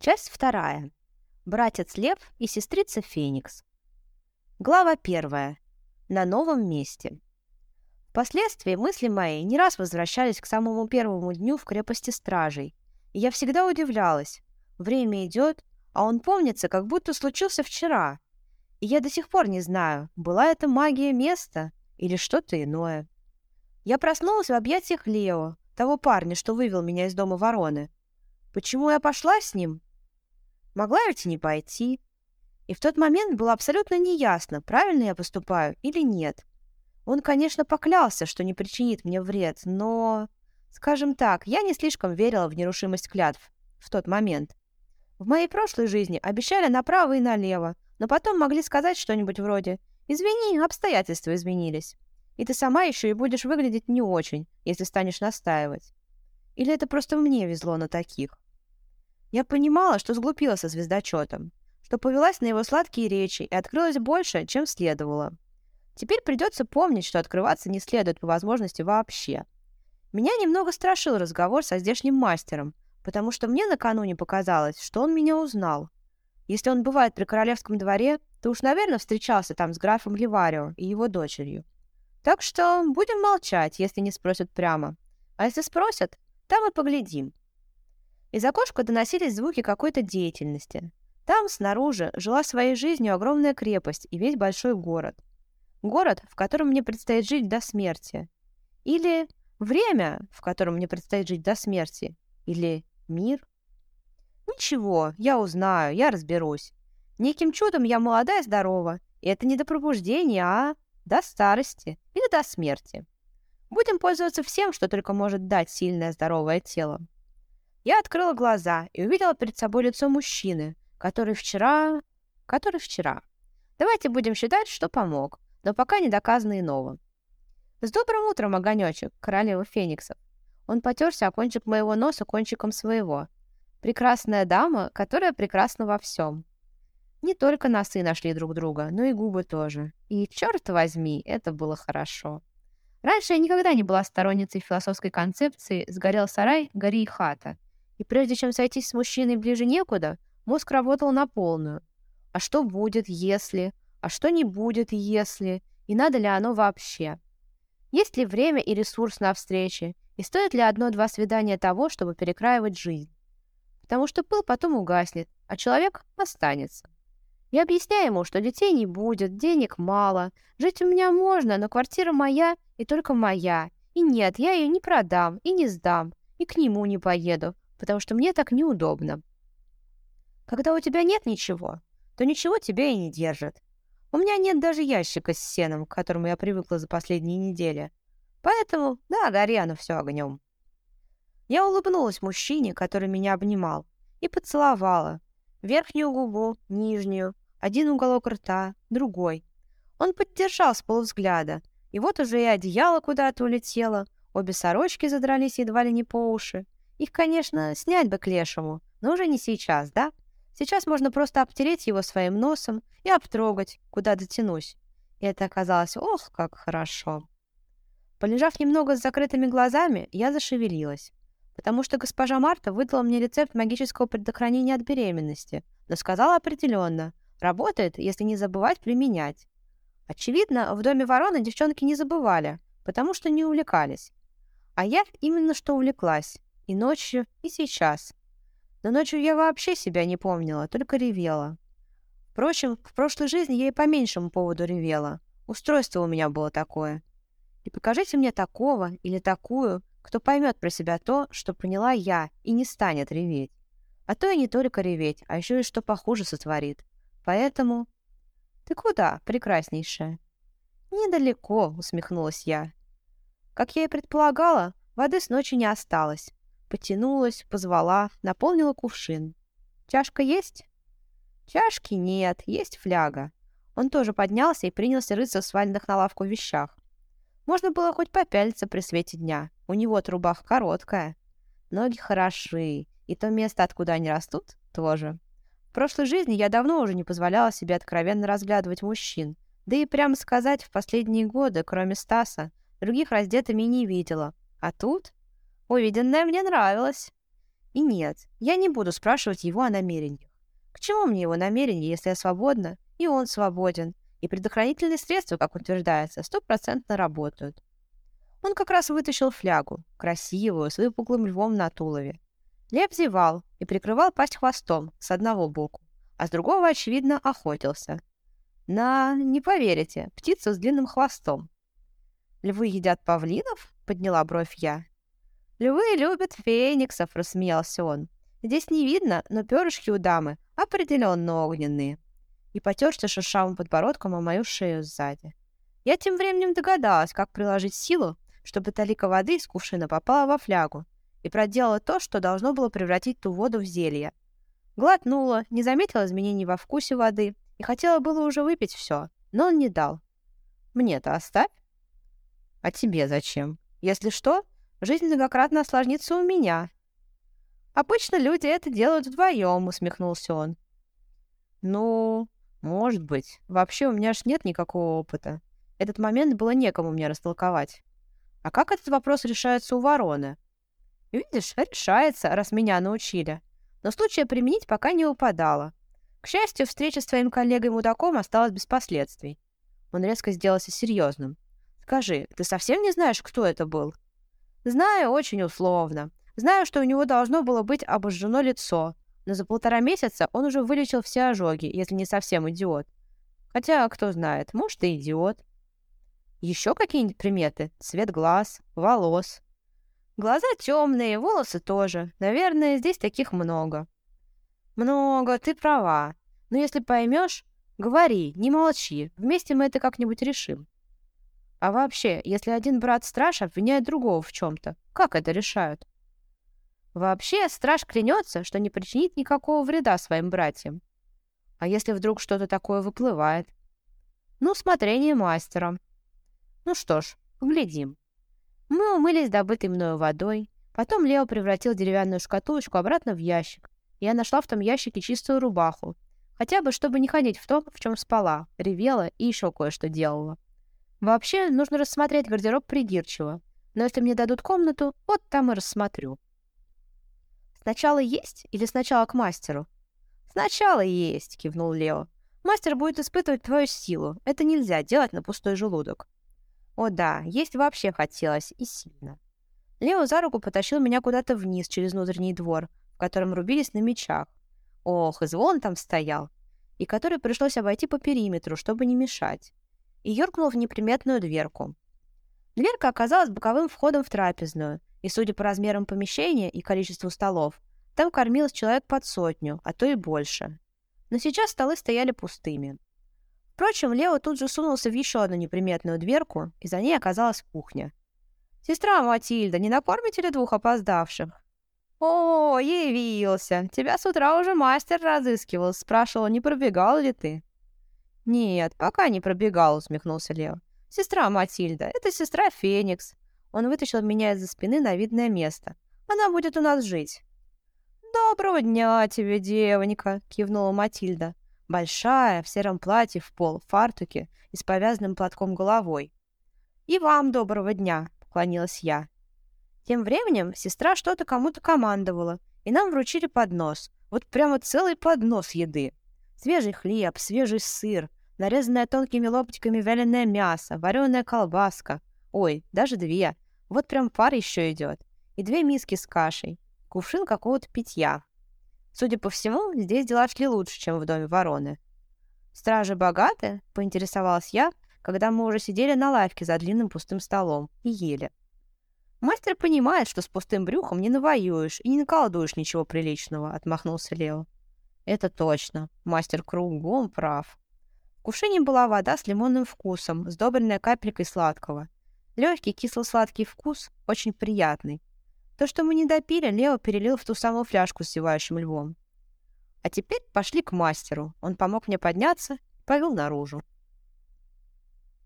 Часть вторая. Братец Лев и сестрица Феникс. Глава первая. На новом месте. Впоследствии мысли мои не раз возвращались к самому первому дню в крепости стражей. И я всегда удивлялась. Время идет, а он помнится, как будто случился вчера. И я до сих пор не знаю, была это магия места или что-то иное. Я проснулась в объятиях Лео, того парня, что вывел меня из дома вороны. Почему я пошла с ним? Могла ведь и не пойти. И в тот момент было абсолютно неясно, правильно я поступаю или нет. Он, конечно, поклялся, что не причинит мне вред, но... Скажем так, я не слишком верила в нерушимость клятв в тот момент. В моей прошлой жизни обещали направо и налево, но потом могли сказать что-нибудь вроде «Извини, обстоятельства изменились». И ты сама еще и будешь выглядеть не очень, если станешь настаивать. Или это просто мне везло на таких? Я понимала, что сглупила со звездочетом, что повелась на его сладкие речи и открылась больше, чем следовало. Теперь придется помнить, что открываться не следует по возможности вообще. Меня немного страшил разговор со здешним мастером, потому что мне накануне показалось, что он меня узнал. Если он бывает при королевском дворе, то уж, наверное, встречался там с графом Ливарио и его дочерью. Так что будем молчать, если не спросят прямо. А если спросят, там и поглядим. Из окошка доносились звуки какой-то деятельности. Там, снаружи, жила своей жизнью огромная крепость и весь большой город. Город, в котором мне предстоит жить до смерти. Или время, в котором мне предстоит жить до смерти. Или мир. Ничего, я узнаю, я разберусь. Неким чудом я молода и здорова, и это не до пробуждения, а до старости или до смерти. Будем пользоваться всем, что только может дать сильное здоровое тело. Я открыла глаза и увидела перед собой лицо мужчины, который вчера... который вчера. Давайте будем считать, что помог, но пока не доказано иного. С добрым утром, огонечек, королева фениксов. Он потерся о кончик моего носа кончиком своего. Прекрасная дама, которая прекрасна во всем. Не только носы нашли друг друга, но и губы тоже. И, черт возьми, это было хорошо. Раньше я никогда не была сторонницей философской концепции «сгорел сарай, гори и хата», и прежде чем сойтись с мужчиной ближе некуда, мозг работал на полную. А что будет, если? А что не будет, если? И надо ли оно вообще? Есть ли время и ресурс на встрече? И стоит ли одно-два свидания того, чтобы перекраивать жизнь? Потому что пыл потом угаснет, а человек останется. Я объясняю ему, что детей не будет, денег мало, жить у меня можно, но квартира моя и только моя. И нет, я ее не продам и не сдам, и к нему не поеду, потому что мне так неудобно. Когда у тебя нет ничего, то ничего тебя и не держит. У меня нет даже ящика с сеном, к которому я привыкла за последние недели. Поэтому, да, гори оно все огнем. Я улыбнулась мужчине, который меня обнимал, и поцеловала. Верхнюю губу, нижнюю, один уголок рта, другой. Он поддержал с полувзгляда, и вот уже и одеяло куда-то улетело, обе сорочки задрались едва ли не по уши. Их, конечно, снять бы к лешему, но уже не сейчас, да? Сейчас можно просто обтереть его своим носом и обтрогать, куда дотянусь. И это оказалось, ох, как хорошо. Полежав немного с закрытыми глазами, я зашевелилась, потому что госпожа Марта выдала мне рецепт магического предохранения от беременности, но сказала определенно, работает, если не забывать применять. Очевидно, в доме вороны девчонки не забывали, потому что не увлекались. А я именно что увлеклась. И ночью, и сейчас. Но ночью я вообще себя не помнила, только ревела. Впрочем, в прошлой жизни я и по меньшему поводу ревела. Устройство у меня было такое. И покажите мне такого или такую, кто поймет про себя то, что поняла я, и не станет реветь. А то и не только реветь, а еще и что похуже сотворит. Поэтому... Ты куда, прекраснейшая? Недалеко, усмехнулась я. Как я и предполагала, воды с ночи не осталось. Потянулась, позвала, наполнила кувшин. «Чашка есть?» «Чашки нет, есть фляга». Он тоже поднялся и принялся рыться в сваленных на лавку вещах. Можно было хоть попялиться при свете дня. У него-то рубаха короткая. Ноги хороши, и то место, откуда они растут, тоже. В прошлой жизни я давно уже не позволяла себе откровенно разглядывать мужчин. Да и, прямо сказать, в последние годы, кроме Стаса, других раздетыми не видела. А тут Увиденное мне нравилось. И нет, я не буду спрашивать его о намерениях. К чему мне его намерения, если я свободна, и он свободен, и предохранительные средства, как утверждается, стопроцентно работают. Он как раз вытащил флягу, красивую, с выпуклым львом на тулове. Лев зевал и прикрывал пасть хвостом с одного боку, а с другого, очевидно, охотился. На, не поверите, птицу с длинным хвостом. «Львы едят павлинов?» — подняла бровь я. «Львы любят фениксов», — рассмеялся он. «Здесь не видно, но перышки у дамы определенно огненные». И потерся шершавым подбородком о мою шею сзади. Я тем временем догадалась, как приложить силу, чтобы талика воды из кувшина попала во флягу, и проделала то, что должно было превратить ту воду в зелье. Глотнула, не заметила изменений во вкусе воды и хотела было уже выпить все, но он не дал. «Мне-то оставь». «А тебе зачем? Если что, жизнь многократно осложнится у меня». «Обычно люди это делают вдвоем», — усмехнулся он. «Ну, может быть. Вообще у меня ж нет никакого опыта. Этот момент было некому мне растолковать. А как этот вопрос решается у вороны? Видишь, решается, раз меня научили. Но случая применить пока не упадало. К счастью, встреча с твоим коллегой-мудаком осталась без последствий. Он резко сделался серьезным. Скажи, ты совсем не знаешь, кто это был? Знаю очень условно. Знаю, что у него должно было быть обожжено лицо, но за полтора месяца он уже вылечил все ожоги, если не совсем идиот. Хотя, кто знает, может и идиот. Еще какие-нибудь приметы? Цвет глаз, волос. Глаза темные, волосы тоже. Наверное, здесь таких много. Много, ты права. Но если поймешь, говори, не молчи. Вместе мы это как-нибудь решим. А вообще, если один брат-страж обвиняет другого в чем-то, как это решают? Вообще, страж клянется, что не причинит никакого вреда своим братьям. А если вдруг что-то такое выплывает? Ну, смотрение мастера. Ну что ж, поглядим. Мы умылись добытой мною водой. Потом Лео превратил деревянную шкатулочку обратно в ящик. Я нашла в том ящике чистую рубаху. Хотя бы, чтобы не ходить в том, в чем спала, ревела и еще кое-что делала. Вообще, нужно рассмотреть гардероб придирчиво. Но если мне дадут комнату, вот там и рассмотрю. Сначала есть или сначала к мастеру? Сначала есть, кивнул Лео. Мастер будет испытывать твою силу. Это нельзя делать на пустой желудок. О да, есть вообще хотелось, и сильно. Лео за руку потащил меня куда-то вниз через внутренний двор, в котором рубились на мечах. Ох, и звон там стоял. И который пришлось обойти по периметру, чтобы не мешать и юркнул в неприметную дверку. Дверка оказалась боковым входом в трапезную, и, судя по размерам помещения и количеству столов, там кормилось человек под сотню, а то и больше. Но сейчас столы стояли пустыми. Впрочем, Лео тут же сунулся в еще одну неприметную дверку, и за ней оказалась кухня. «Сестра Матильда, не накормите ли двух опоздавших?» «О, явился! Тебя с утра уже мастер разыскивал, спрашивал, не пробегал ли ты?» «Нет, пока не пробегал», — усмехнулся Лео. «Сестра Матильда. Это сестра Феникс». Он вытащил меня из-за спины на видное место. «Она будет у нас жить». «Доброго дня тебе, девонька», — кивнула Матильда. Большая, в сером платье в пол, в фартуке и с повязанным платком головой. «И вам доброго дня», — поклонилась я. Тем временем сестра что-то кому-то командовала, и нам вручили поднос. Вот прямо целый поднос еды. Свежий хлеб, свежий сыр, нарезанное тонкими ломтиками вяленое мясо, вареная колбаска. Ой, даже две. Вот прям пар еще идет. И две миски с кашей. Кувшин какого-то питья. Судя по всему, здесь дела шли лучше, чем в доме вороны. «Стражи богаты?» — поинтересовалась я, когда мы уже сидели на лавке за длинным пустым столом и ели. «Мастер понимает, что с пустым брюхом не навоюешь и не наколдуешь ничего приличного», — отмахнулся Лео. «Это точно. Мастер кругом прав». Кувшине была вода с лимонным вкусом, сдобренная капелькой сладкого. Легкий кисло-сладкий вкус, очень приятный. То, что мы не допили, Лео перелил в ту самую фляжку с зевающим львом. А теперь пошли к мастеру. Он помог мне подняться и повел наружу.